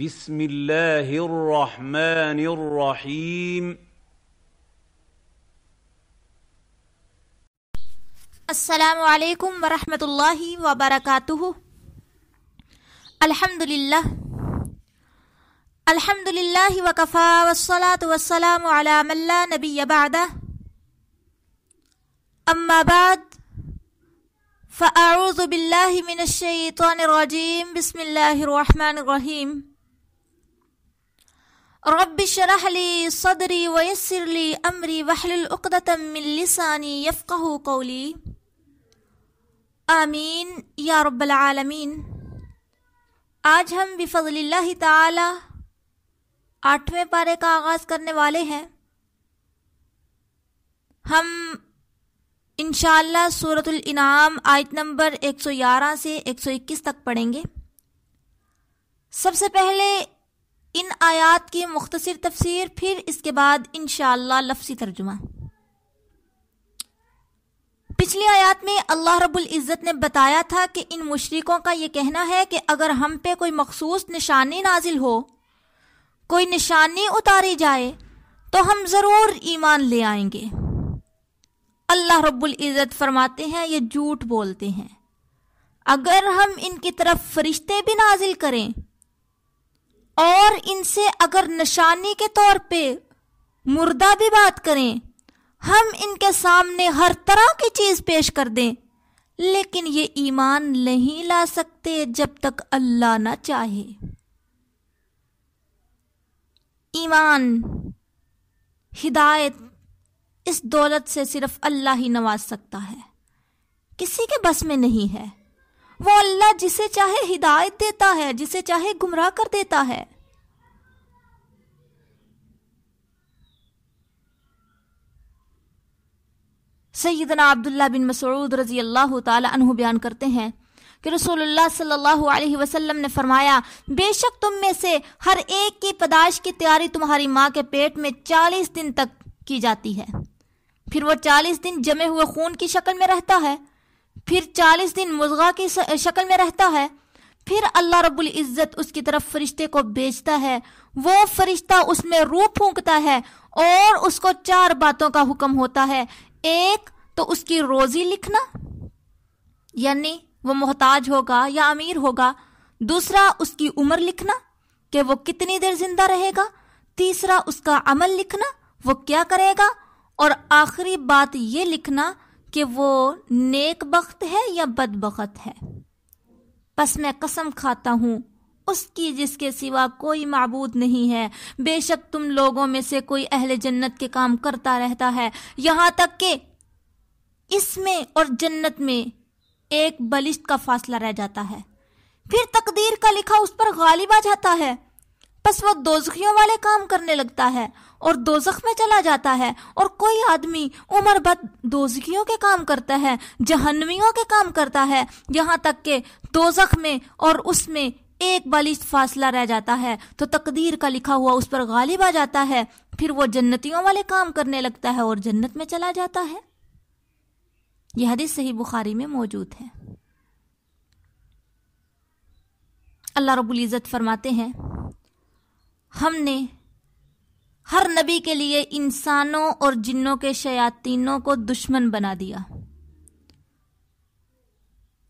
بسم الله الرحمن الرحيم السلام علیکم ورحمۃ اللہ وبرکاتہ۔ الحمد للہ الحمد للہ وکفا والصلاة والسلام علی من لا نبی بعدہ۔ اما بعد، فاعوذ باللہ من الشیطان الرجیم، بسم اللہ الرحمن الرحیم۔ رب اشرح لي صدري ويسر لي امري واحلل عقدة من لساني يفقهوا قولي. آمین یا رب العالمین آج ہم بفضل اللہ تعالی آٹھویں پارے کا آغاز کرنے والے ہیں۔ ہم انشاءاللہ سورة الانعام آیت نمبر ایک سو گیارہ سے ایک سو اکیس تک پڑھیں گے۔ سب سے پہلے ان آیات کی مختصر تفسیر، پھر اس کے بعد انشاءاللہ لفظی ترجمہ۔ پچھلی آیات میں اللہ رب العزت نے بتایا تھا کہ ان مشرقوں کا یہ کہنا ہے کہ اگر ہم پہ کوئی مخصوص نشانی نازل ہو، کوئی نشانی اتاری جائے، تو ہم ضرور ایمان لے آئیں گے۔ اللہ رب العزت فرماتے ہیں، یہ جھوٹ بولتے ہیں۔ اگر ہم ان کی طرف فرشتے بھی نازل کریں اور ان سے اگر نشانی کے طور پہ مردہ بھی بات کریں، ہم ان کے سامنے ہر طرح کی چیز پیش کر دیں۔ لیکن یہ ایمان نہیں لا سکتے جب تک اللہ نہ چاہے۔ ایمان، ہدایت اس دولت سے صرف اللہ ہی نواز سکتا ہے۔ کسی کے بس میں نہیں ہے۔ وہ اللہ جسے چاہے ہدایت دیتا ہے، جسے چاہے گمراہ کر دیتا ہے۔ سیدنا عبداللہ بن مسعود رضی اللہ تعالی عنہ بیان کرتے ہیں کہ رسول اللہ صلی اللہ علیہ وسلم نے فرمایا، بے شک تم میں سے ہر ایک کی پیدائش کی تیاری تمہاری ماں کے پیٹ میں چالیس دن تک کی جاتی ہے۔ پھر وہ چالیس دن جمے ہوئے خون کی شکل میں رہتا ہے۔ پھر چالیس دن مضغہ کی شکل میں رہتا ہے۔ پھر اللہ رب العزت اس کی طرف فرشتے کو بیچتا ہے۔ وہ فرشتہ اس میں روح پھونکتا ہے اور اس کو چار باتوں کا حکم ہوتا ہے۔ ایک، تو اس کی روزی لکھنا یعنی وہ محتاج ہوگا یا امیر ہوگا۔ دوسرا، اس کی عمر لکھنا کہ وہ کتنی دیر زندہ رہے گا۔ تیسرا، اس کا عمل لکھنا، وہ کیا کرے گا۔ اور آخری بات یہ لکھنا کہ وہ نیک بخت ہے یا بد بخت ہے۔ پس میں قسم کھاتا ہوں، اس کی جس کے سوا کوئی معبود نہیں ہے۔ بے شک تم لوگوں میں سے کوئی اہل جنت کے کام کرتا رہتا ہے۔ یہاں تک کہ اس میں اور جنت میں ایک بلشت کا فاصلہ رہ جاتا ہے۔ پھر تقدیر کا لکھا اس پر غالب آ جاتا ہے۔ پس وہ دوزخیوں والے کام کرنے لگتا ہے اور دوزخ میں چلا جاتا ہے اور کوئی آدمی عمر بد دوزخیوں کے کام کرتا ہے جہنویوں کے کام کرتا ہے، یہاں تک کہ دوزخ میں اور اس میں ایک بالش فاصلہ رہ جاتا ہے۔ تو تقدیر کا لکھا ہوا اس پر غالب آ جاتا ہے، پھر وہ جنتیوں والے کام کرنے لگتا ہے اور جنت میں چلا جاتا ہے۔ یہ حدیث صحیح بخاری میں موجود ہے۔ اللہ رب العزت فرماتے ہیں ہم نے ہر نبی کے لیے انسانوں اور جنوں کے شیاطینوں کو دشمن بنا دیا۔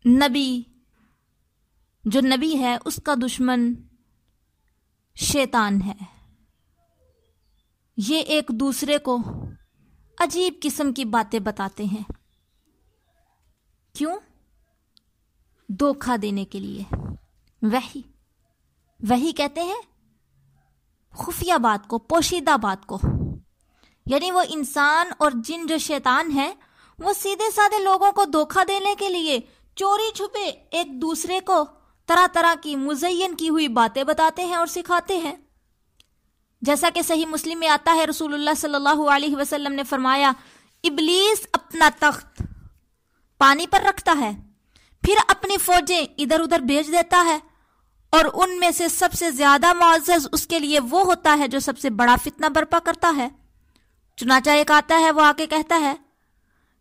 نبی، جو نبی ہے، اس کا دشمن شیطان ہے۔ یہ ایک دوسرے کو عجیب قسم کی باتیں بتاتے ہیں۔ کیوں؟ دھوکھا دینے کے لیے۔ وہی وہی کہتے ہیں خفیہ بات کو، پوشیدہ بات کو۔ یعنی وہ انسان اور جن جو شیطان ہے وہ سیدھے سادے لوگوں کو دھوکھا دینے کے لیے چوری چھپے ایک دوسرے کو طرح طرح کی مزین کی ہوئی باتیں بتاتے ہیں اور سکھاتے ہیں۔ جیسا کہ صحیح مسلم میں آتا ہے، رسول اللہ صلی اللہ علیہ وسلم نے فرمایا، ابلیس اپنا تخت پانی پر رکھتا ہے، پھر اپنی فوجیں ادھر ادھر بھیج دیتا ہے۔ اور ان میں سے سب سے زیادہ معزز اس کے لیے وہ ہوتا ہے جو سب سے بڑا فتنہ برپا کرتا ہے۔ چنانچہ ایک آتا ہے، وہ آ کے کہتا ہے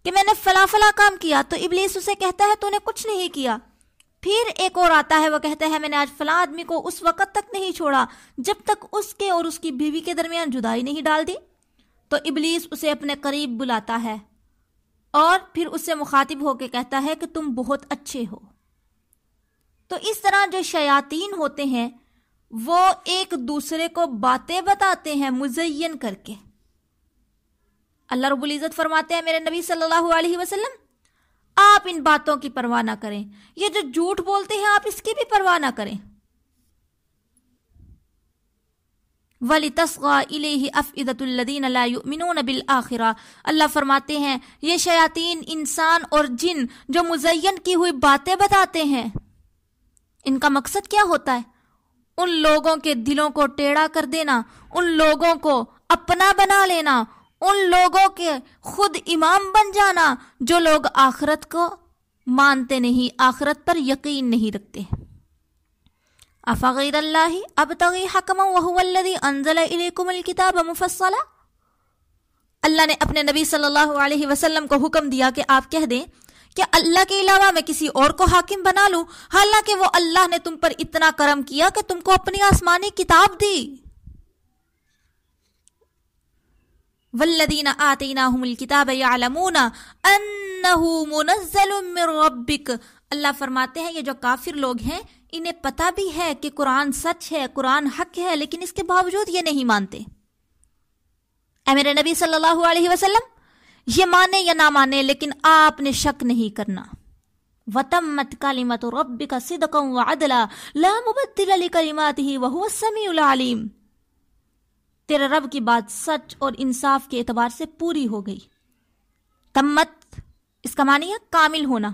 کہ میں نے فلا فلا کام کیا تو ابلیس اسے کہتا ہے، تو نے کچھ نہیں کیا۔ پھر ایک اور آتا ہے، وہ کہتا ہے، میں نے آج فلاں آدمی کو اس وقت تک نہیں چھوڑا جب تک اس کے اور اس کی بیوی کے درمیان جدائی نہیں ڈال دی۔ تو ابلیس اسے اپنے قریب بلاتا ہے اور پھر اس سے مخاطب ہو کے کہتا ہے کہ تم بہت اچھے ہو۔ تو اس طرح جو شیاطین ہوتے ہیں، وہ ایک دوسرے کو باتیں بتاتے ہیں مزین کر کے۔ اللہ رب العزت فرماتے ہیں، میرے نبی صلی اللہ علیہ وسلم، آپ ان باتوں کی پرواہ نہ کریں۔ یہ جو جھوٹ بولتے ہیں، آپ اس کی بھی پرواہ نہ کریں۔ ولی تسغا الہ افعدت الدین اللہ بالآخرہ اللہ فرماتے ہیں، یہ شیاطین انسان اور جن جو مزین کی ہوئی باتیں بتاتے ہیں۔ ان کا مقصد کیا ہوتا ہے؟ ان لوگوں کے دلوں کو ٹیڑھا کر دینا، ان لوگوں کو اپنا بنا لینا، ان لوگوں کے خود امام بن جانا جو لوگ آخرت کو مانتے نہیں، آخرت پر یقین نہیں رکھتے۔ افغیر اللہ اب تغی حکم انزل الیکم الکتاب مفصلا؟ اللہ نے اپنے نبی صلی اللہ علیہ وسلم کو حکم دیا کہ آپ کہہ دیں کہ اللہ کے علاوہ میں کسی اور کو حاکم بنا لوں؟ حالانکہ وہ اللہ نے تم پر اتنا کرم کیا کہ تم کو اپنی آسمانی کتاب دی۔ والذین آتیناہم الکتاب یعلمون انہو منزل من ربک اللہ فرماتے ہیں، یہ جو کافر لوگ ہیں، انہیں پتا بھی ہے کہ قرآن سچ ہے، قرآن حق ہے، لیکن اس کے باوجود یہ نہیں مانتے۔ اے میرے نبی صلی اللہ علیہ وسلم یہ مانے یا نہ مانے، لیکن آپ نے شک نہیں کرنا۔ وتمت کلمت ربک صدقا وعدلا لا مبدل لکلماته وهو السمیع العلیم تیرے رب کی بات سچ اور انصاف کے اعتبار سے پوری ہو گئی۔ تمت، اس کا معنی ہے کامل ہونا۔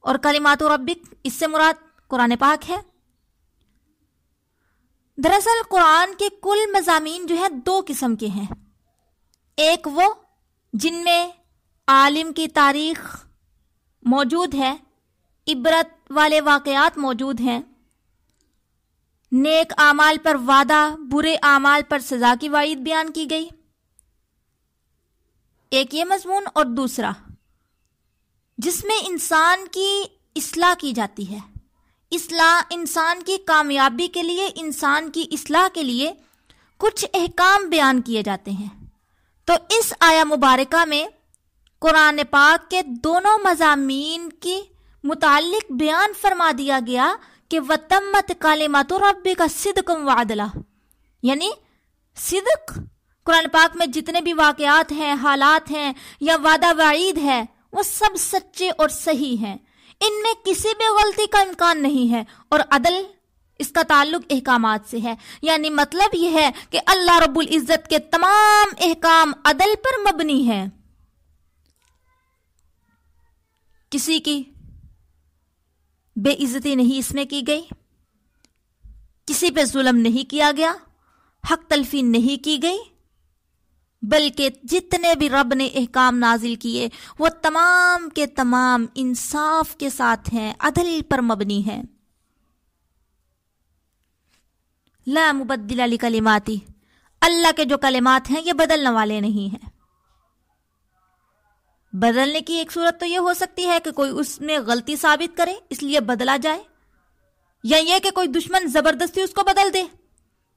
اور کلمات و ربک، اس سے مراد قرآن پاک ہے۔ دراصل قرآن کے کل مضامین جو ہیں دو قسم کے ہیں۔ ایک وہ جن میں عالم کی تاریخ موجود ہے، عبرت والے واقعات موجود ہیں۔ نیک اعمال پر وعدہ، برے اعمال پر سزا کی وعید بیان کی گئی۔ ایک یہ مضمون اور دوسرا، جس میں انسان کی اصلاح کی جاتی ہے۔ اصلاح انسان کی کامیابی کے لیے، انسان کی اصلاح کے لیے کچھ احکام بیان کیے جاتے ہیں۔ تو اس آیا مبارکہ میں قرآن پاک کے دونوں مضامین کی متعلق بیان فرما دیا گیا کہ وتمت کالمات ربی کا صدقم وعدلہ یعنی صدق قرآن پاک میں جتنے بھی واقعات ہیں، حالات ہیں یا وعدہ وعید ہے، وہ سب سچے اور صحیح ہیں۔ ان میں کسی بھی غلطی کا امکان نہیں ہے اور عدل اس کا تعلق احکامات سے ہے۔ یعنی مطلب یہ ہے کہ اللہ رب العزت کے تمام احکام عدل پر مبنی ہے کسی کی بے عزتی نہیں اس میں کی گئی، کسی پہ ظلم نہیں کیا گیا، حق تلفی نہیں کی گئی، بلکہ جتنے بھی رب نے احکام نازل کیے، وہ تمام کے تمام انصاف کے ساتھ ہیں، عدل پر مبنی ہیں۔ لا مبدل علی کلماتی اللہ کے جو کلمات ہیں، یہ بدلنے والے نہیں ہیں۔ بدلنے کی ایک صورت تو یہ ہو سکتی ہے کہ کوئی اس میں غلطی ثابت کرے، اس لیے بدلا جائے، یا یہ کہ کوئی دشمن زبردستی اس کو بدل دے۔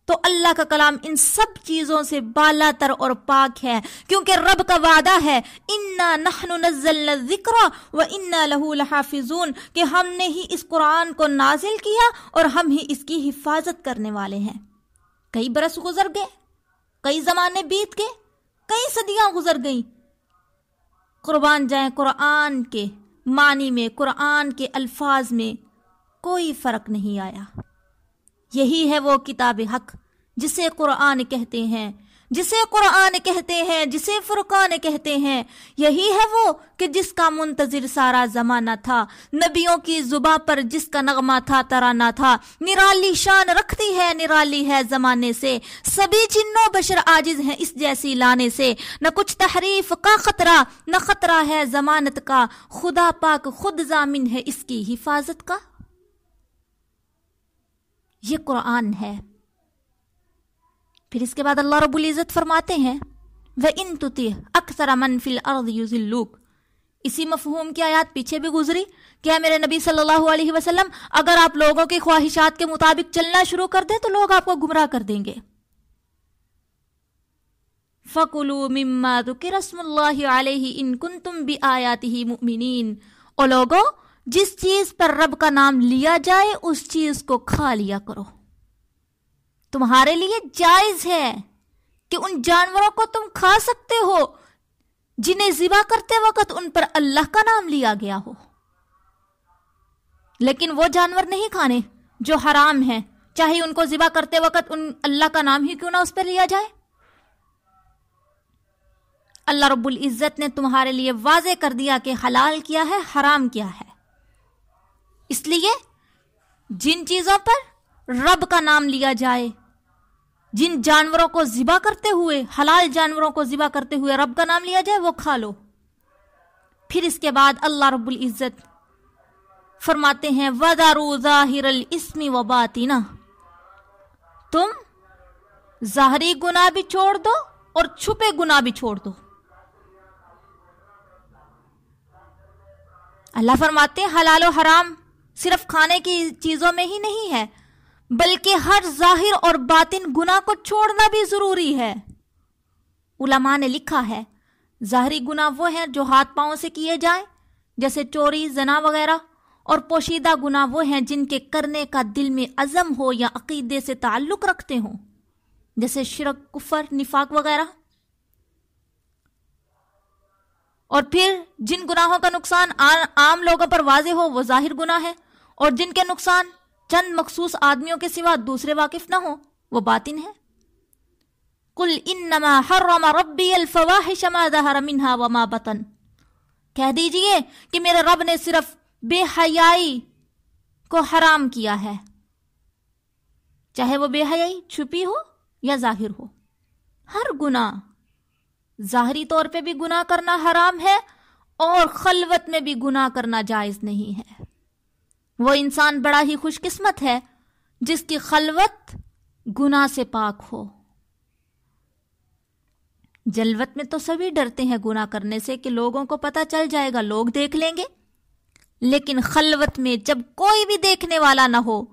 تو اللہ کا کلام ان سب چیزوں سے بالا تر اور پاک ہے، کیونکہ رب کا وعدہ ہے، انا نحن نزلنا الذکر و انا له لحافظون کہ ہم نے ہی اس قرآن کو نازل کیا اور ہم ہی اس کی حفاظت کرنے والے ہیں۔ کئی برس گزر گئے، کئی زمانے بیت گئے، کئی صدیاں گزر گئیں۔ قربان جائیں قرآن کے معنی میں، قرآن کے الفاظ میں کوئی فرق نہیں آیا۔ یہی ہے وہ کتاب حق، جسے قرآن کہتے ہیں۔ جسے قرآن کہتے ہیں، جسے فرقان کہتے ہیں۔ یہی ہے وہ کہ جس کا منتظر سارا زمانہ تھا۔ نبیوں کی زباں پر جس کا نغمہ تھا، ترانہ تھا۔ نرالی شان رکھتی ہے، نرالی ہے زمانے سے۔ سبھی جنوں بشر عاجز ہیں اس جیسی لانے سے۔ نہ کچھ تحریف کا خطرہ، نہ خطرہ ہے ضمانت کا۔ خدا پاک خود ضامن ہے اس کی حفاظت کا۔ یہ قرآن ہے۔ پھر اس کے بعد اللہ رب العزت فرماتے ہیں وہ ان تُتی اکثر من فل ارد یوزلوک اسی مفہوم کی آیات پیچھے بھی گزری کیا میرے نبی صلی اللہ علیہ وسلم، اگر آپ لوگوں کی خواہشات کے مطابق چلنا شروع کر دیں تو لوگ آپ کو گمراہ کر دیں گے۔ فَقُلُوا مِمَّا ذُكِرَ اسْمُ اللَّهِ عَلَيْهِ إِن كُنتُم بِآيَاتِهِ مُؤْمِنِينَ۔ او لوگو جس چیز پر رب کا نام لیا جائے، اس چیز کو کھا لیا کرو۔ تمہارے لیے جائز ہے کہ ان جانوروں کو تم کھا سکتے ہو، جنہیں ذبح کرتے وقت ان پر اللہ کا نام لیا گیا ہو۔ لیکن وہ جانور نہیں کھانے جو حرام ہیں، چاہے ان کو ذبح کرتے وقت ان اللہ کا نام ہی کیوں نہ اس پہ لیا جائے۔ اللہ رب العزت نے تمہارے لیے واضح کر دیا کہ حلال کیا ہے، حرام کیا ہے۔ اس لیے جن چیزوں پر رب کا نام لیا جائے، جن جانوروں کو ذبح کرتے ہوئے، حلال جانوروں کو ذبح کرتے ہوئے رب کا نام لیا جائے، وہ کھا لو۔ پھر اس کے بعد اللہ رب العزت فرماتے ہیں ودارو ظاہر الاسم و باطینہ تم ظاہری گناہ بھی چھوڑ دو اور چھپے گناہ بھی چھوڑ دو۔ اللہ فرماتے ہیں، حلال و حرام صرف کھانے کی چیزوں میں ہی نہیں ہے، بلکہ ہر ظاہر اور باطن گناہ کو چھوڑنا بھی ضروری ہے۔ علماء نے لکھا ہے، ظاہری گناہ وہ ہیں جو ہاتھ پاؤں سے کیے جائیں، جیسے چوری، زنا وغیرہ، اور پوشیدہ گناہ وہ ہیں جن کے کرنے کا دل میں عزم ہو یا عقیدے سے تعلق رکھتے ہوں، جیسے شرک، کفر، نفاق وغیرہ۔ اور پھر جن گناہوں کا نقصان عام لوگوں پر واضح ہو، وہ ظاہر گناہ ہے اور جن کے نقصان چند مخصوص آدمیوں کے سوا دوسرے واقف نہ ہو وہ باطن ہے کل انما حرم ربی الفواحش ما ظہر منها وما بطن۔ کہہ دیجیے کہ میرے رب نے صرف بے حیائی کو حرام کیا ہے۔ چاہے وہ بے حیائی چھپی ہو یا ظاہر ہو۔ ہر گناہ، ظاہری طور پہ بھی گناہ کرنا حرام ہے اور خلوت میں بھی گناہ کرنا جائز نہیں ہے۔ وہ انسان بڑا ہی خوش قسمت ہے، جس کی خلوت گناہ سے پاک ہو۔ جلوت میں تو سبھی ڈرتے ہیں گناہ کرنے سے کہ لوگوں کو پتہ چل جائے گا، لوگ دیکھ لیں گے۔ لیکن خلوت میں جب کوئی بھی دیکھنے والا نہ ہو،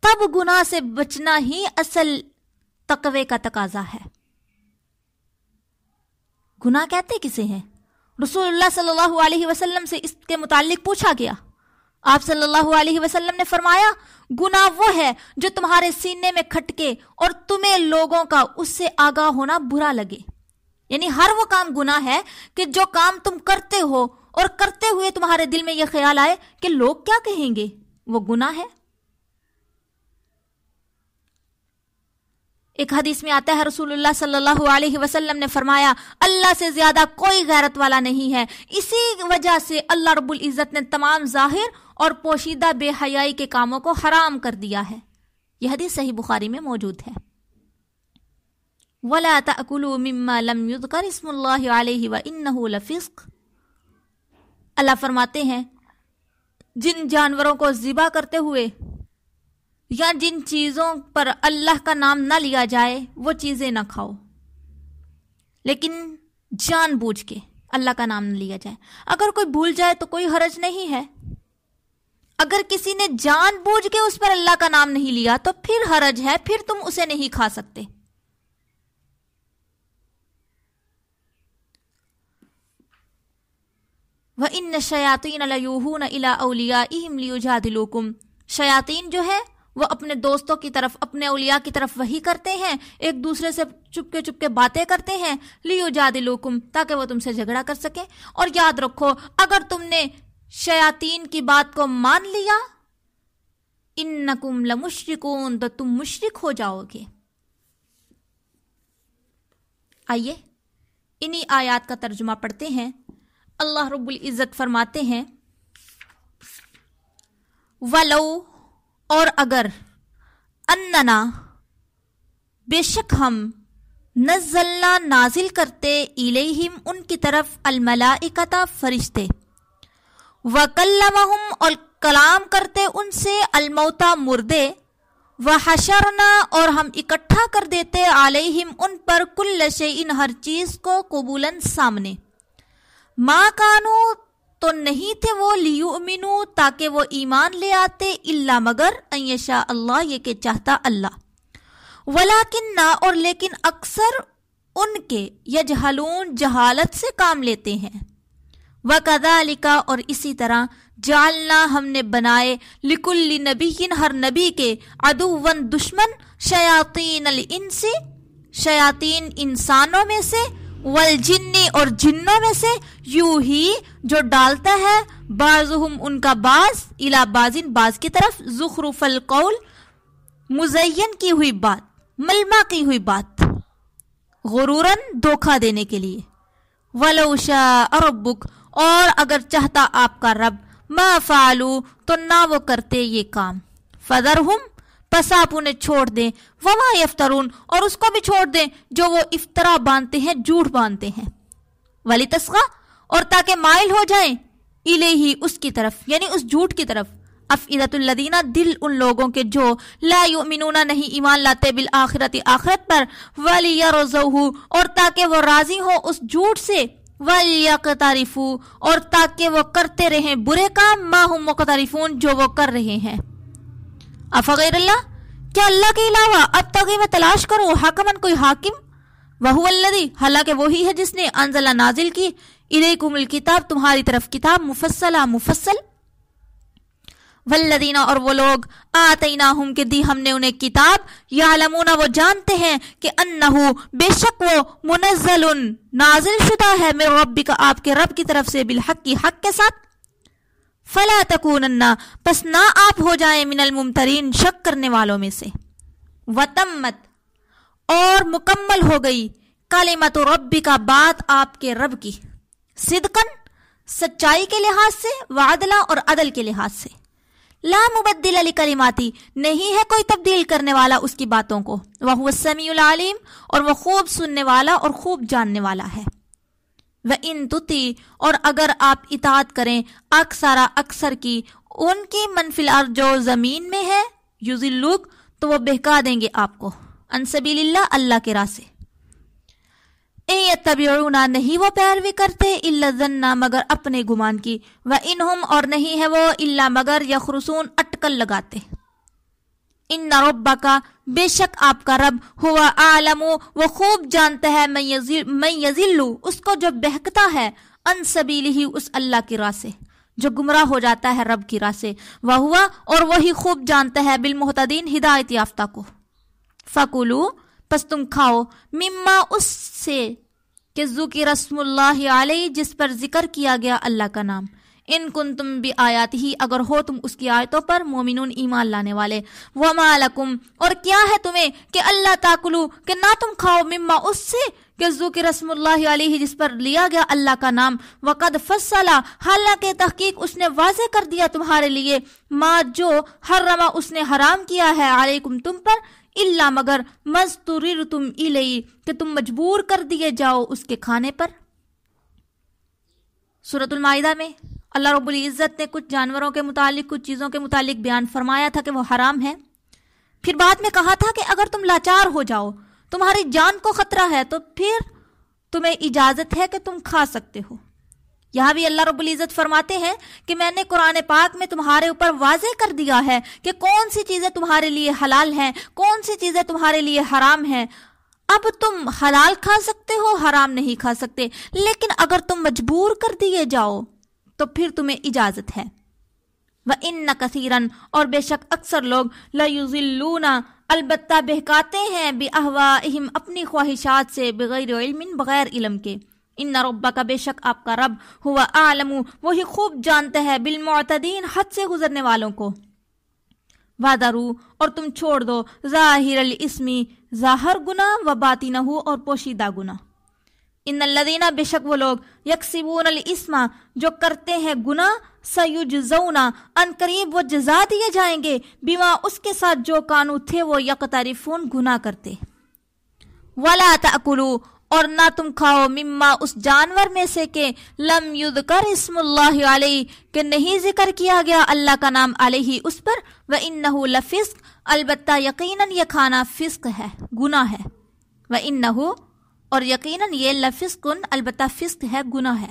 تب گناہ سے بچنا ہی اصل تقوی کا تقاضا ہے۔ گناہ کہتے کسے ہیں؟ رسول اللہ صلی اللہ علیہ وسلم سے اس کے متعلق پوچھا گیا۔ آپ صلی اللہ علیہ وسلم نے فرمایا، گناہ وہ ہے جو تمہارے سینے میں کھٹکے اور تمہیں لوگوں کا اس سے آگاہ ہونا برا لگے۔ یعنی ہر وہ کام گناہ ہے کہ جو کام تم کرتے ہو اور کرتے ہوئے تمہارے دل میں یہ خیال آئے کہ لوگ کیا کہیں گے؟ وہ گناہ ہے؟ ایک حدیث میں آتا ہے، رسول اللہ صلی اللہ علیہ وسلم نے فرمایا، اللہ سے زیادہ کوئی غیرت والا نہیں ہے۔ اسی وجہ سے اللہ رب العزت نے تمام ظاہر اور پوشیدہ بے حیائی کے کاموں کو حرام کر دیا ہے۔ یہ حدیث صحیح بخاری میں موجود ہے۔ ولا تأكلوا مما لم يذكر اسم الله عليه وإنه لفسق۔ اللہ فرماتے ہیں، جن جانوروں کو ذبح کرتے ہوئے یا جن چیزوں پر اللہ کا نام نہ لیا جائے، وہ چیزیں نہ کھاؤ۔ لیکن جان بوجھ کے اللہ کا نام نہ لیا جائے۔ اگر کوئی بھول جائے تو کوئی حرج نہیں ہے۔ اگر کسی نے جان بوجھ کے اس پر اللہ کا نام نہیں لیا تو پھر حرج ہے، پھر تم اسے نہیں کھا سکتے۔ وہ ان شیاتین اولیا شیاتین جو ہے وہ اپنے دوستوں کی طرف، اپنے اولیاء کی طرف وہی کرتے ہیں، ایک دوسرے سے چپکے چپکے باتیں کرتے ہیں۔ لیو جاد تاکہ وہ تم سے جھگڑا کر سکیں۔ اور یاد رکھو، اگر تم نے شیاتین کی بات کو مان لیا ان لمشرکون، تو تم مشرک ہو جاؤ گے۔ آئیے، انہی آیات کا ترجمہ پڑھتے ہیں۔ اللہ رب العزت فرماتے ہیں، ولو اور اگر اننا بے شک ہم نزلنا نازل کرتے الیہم ان کی طرف الملائکتا فرشتے، وکلمہم اور کلام کرتے ان سے الموتا مردے، وحشرنا اور ہم اکٹھا کر دیتے علیہم ان پر کل شیئن ہر چیز کو قبولاً سامنے۔ ما کانو تو نہیں تھے وہ لیؤمنو تاکہ وہ ایمان لے آتے اللہ مگر ایشا اللہ، یہ کہ چاہتا اللہ۔ ولیکن نہ اور لیکن اکثر ان کے یجہلون، جہالت سے کام لیتے ہیں۔ وَكَذَلِكَ اور اسی طرح جالنا ہم نے بنائے لکل نبی ہر نبی کے ادون دشمن، شیاطین الانس، شیاطین انسانوں میں سے والجنی، اور جنوں میں سے یوں ہی جو ڈالتا ہے بعضهم ان کا باز الا بازن، باز کی طرف، زخرف القول، مزین کی ہوئی بات ملما کی ہوئی بات غرورن دھوکہ دینے کے لیے۔ ولو شاء ربک، اور اگر چاہتا آپ کا رب، ما فعلو تو نہ وہ کرتے یہ کام۔ فذرہم پس آپ انہیں چھوڑ دیں، وما یفترون، اور اس کو بھی چھوڑ دیں جو وہ افطرا باندھتے ہیں، جھوٹ باندھتے ہیں۔ ولی تسغا اور تاکہ مائل ہو جائیں الیہی اس کی طرف یعنی اس جھوٹ کی طرف۔ افعدت الذین، دل ان لوگوں کے جو لا یؤمنون نہیں ایمان لاتے بالآخرت، آخرت پر۔ ولی ولیرزوہ اور تاکہ وہ راضی ہوں اس جھوٹ سے۔ ولیقترفو اور تاکہ وہ کرتے رہیں برے کام۔ ما ہم مقترفون، جو وہ کر رہے ہیں۔ افغیر اللہ، کیا اللہ کے علاوہ اب تک میں تلاش کروں حکمن کوئی حاکم؟ وہو الذی، حالانکہ وہی ہے جس نے انزلہ نازل کی۔ الیکم الکتاب، تمہاری طرف کتاب مفصلہ مفصل۔ والذین، اور وہ لوگ، آتیناہم کے دی ہم نے انہیں کتاب۔ یعلمون، وہ جانتے ہیں کہ انہو بے شک وہ منزل نازل شدہ ہے۔ میرے رب کا آپ کے رب کی طرف سے بالحق کی حق کے ساتھ۔ فلا تکونن، پس نہ آپ ہو جائیں من الممترین شک کرنے والوں میں سے۔ وتمت، اور مکمل ہو گئی کلمت ربی کا بات آپ کے رب کی۔ صدقن سچائی کے لحاظ سے وعدلہ اور عدل کے لحاظ سے۔ لا مبدل علی کلماتی نہیں ہے کوئی تبدیل کرنے والا اس کی باتوں کو۔ وہ سمیع العلیم، اور وہ خوب سننے والا اور خوب جاننے والا ہے۔ وہ ان تتی اور اگر آپ اطاعت کریں اکثر اکثر کی، ان کی منفل جو زمین میں ہے یوزلوک تو وہ بہکا دیں گے آپ کو۔ انسبیل اللہ اللہ کے راہ سے یتبعونا، نہیں وہ پیروی کرتے، الا ذنہ مگر اپنے گمان کی۔ و انہم اور نہیں ہے وہ، الا مگر یخرسون، اٹکل لگاتے۔ ان ربا کا بے شک آپ کا رب ہوا عالم وہ خوب جانتا ہے میں یزلو اس کو جو بہکتا ہے ان سبیل ہی اس اللہ کی راہ سے، جو گمراہ ہو جاتا ہے رب کی راہ سے۔ وہ ہوا اور وہی خوب جانتا ہے بالمحتدین ہدایت یافتہ کو۔ فکولو پس تم کھاؤ۔ مما اس سے، کہ ذکی رسم اللہ علیہ جس پر ذکر کیا گیا اللہ کا نام۔ ان کن تم بھی آیات ہی، اگر ہو تم اس کی آیتوں پر مومنون ایمان لانے والے۔ وما لکم اور کیا ہے تمہیں کہ اللہ تاکلو، کہ نہ تم کھاؤ، مما اس سے کہ ذکی رسم اللہ علیہ، جس پر لیا گیا اللہ کا نام۔ وقد فصلا حالانکہ تحقیق اس نے واضح کر دیا تمہارے لیے۔ ما، جو حرما اس نے حرام کیا ہے علیکم تم پر اللہ مگر مزترر تم الئی کہ تم مجبور کر دیے جاؤ اس کے کھانے پر۔ سورت المائدہ میں اللہ رب العزت نے کچھ جانوروں کے متعلق، کچھ چیزوں کے متعلق بیان فرمایا تھا کہ وہ حرام ہے پھر بعد میں کہا تھا کہ اگر تم لاچار ہو جاؤ، تمہاری جان کو خطرہ ہے، تو پھر تمہیں اجازت ہے کہ تم کھا سکتے ہو۔ یہاں بھی اللہ رب العزت فرماتے ہیں کہ میں نے قرآن پاک میں تمہارے اوپر واضح کر دیا ہے کہ کون سی چیزیں تمہارے لیے حلال ہیں، کون سی چیزیں تمہارے لیے حرام ہیں۔ اب تم حلال کھا سکتے ہو، حرام نہیں کھا سکتے۔ لیکن اگر تم مجبور کر دیے جاؤ تو پھر تمہیں اجازت ہے۔ وہ ان کثیرن اور بے شک اکثر لوگ لون البتہ بہکاتے ہیں بے احوا اپنی خواہشات سے بغیر علم بغیر علم کے۔ ان نہ ربا کا بے شک آپ کا رب ہوا عالم وہی خوب جانتے ہیں بالمعتدین حد سے گزرنے والوں کو۔ وادارو اور تم چھوڑ دو ظاہر الاسمی ظاہر گنا و باتی نہ ہو اور پوشیدہ گنا ان الدینہ بے شک وہ لوگ یکسبون الاسما جو کرتے ہیں گنا سیجزونا ان قریب وہ جزا دیے جائیں گے بیما اس کے ساتھ جو کانو تھے وہ یکتاریفون گنا کرتے۔ ولا تاکلوا اور نہ تم کھاؤ، مما اس جانور میں سے کہ لم ید کر اسم اللہ علیہ، کہ نہیں ذکر کیا گیا اللہ کا نام علیہ اس پر وہ ان لفسق، البتہ یقیناً یہ کھانا فسق ہے، گناہ ہے۔ وہ ان اور یقیناً یہ لفسق البتہ فسق ہے، گناہ ہے۔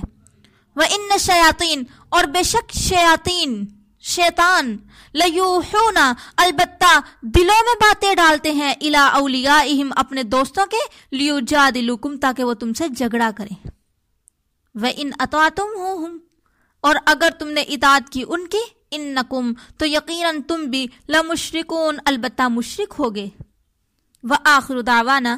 و ان شیاطین اور بے شک شیاطین، شیطان لیوحونا البتہ دلوں میں باتیں ڈالتے ہیں الا اولیائہم اپنے دوستوں کے لیو جادلوکم تاکہ وہ تم سے جھگڑا کریں۔ و ان اطاعتم ہوہم اور اگر تم نے اطاعت کی ان کی انکم تو یقیناً تم بھی لمشرکون، البتہ مشرک ہوگے۔ وآخر دعوانا